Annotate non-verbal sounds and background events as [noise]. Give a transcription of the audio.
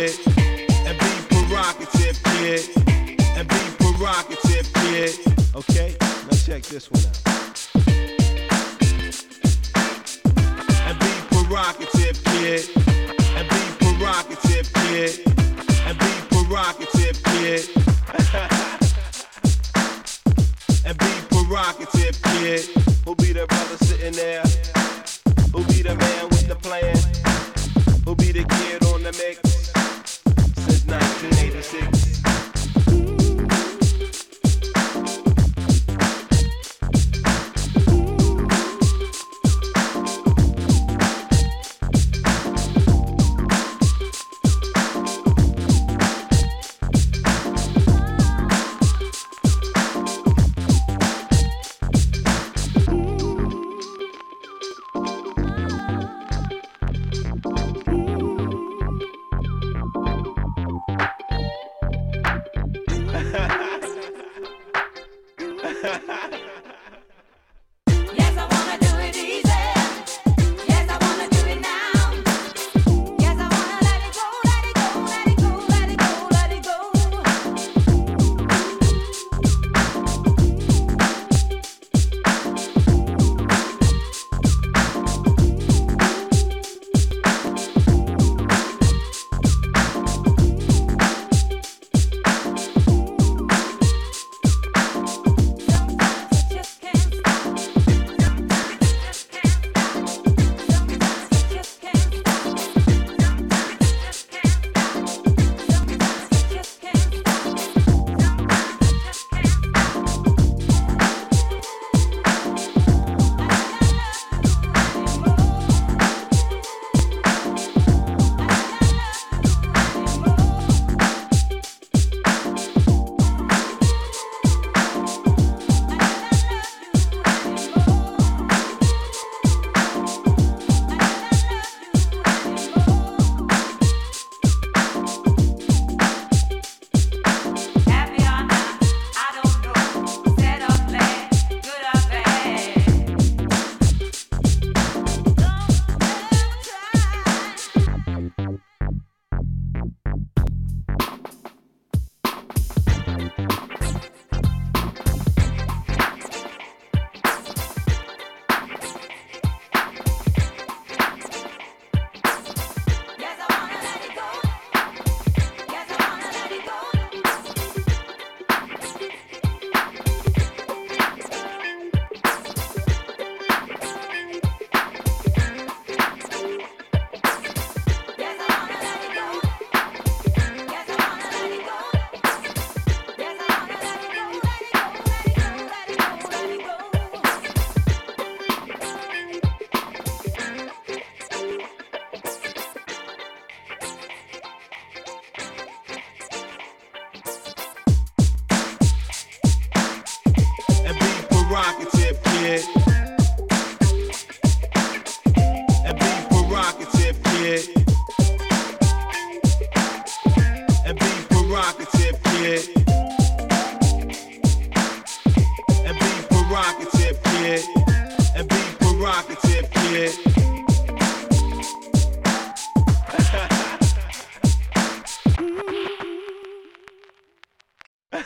kid, and be provocative, kid, and be provocative, kid. Okay, let's check this one out. And be provocative, kid, and be provocative, kid, and be provocative, kid. [laughs] and be provocative, kid. Who be the brother sitting there? Who be the man with the plan? Who be the kid on the mix?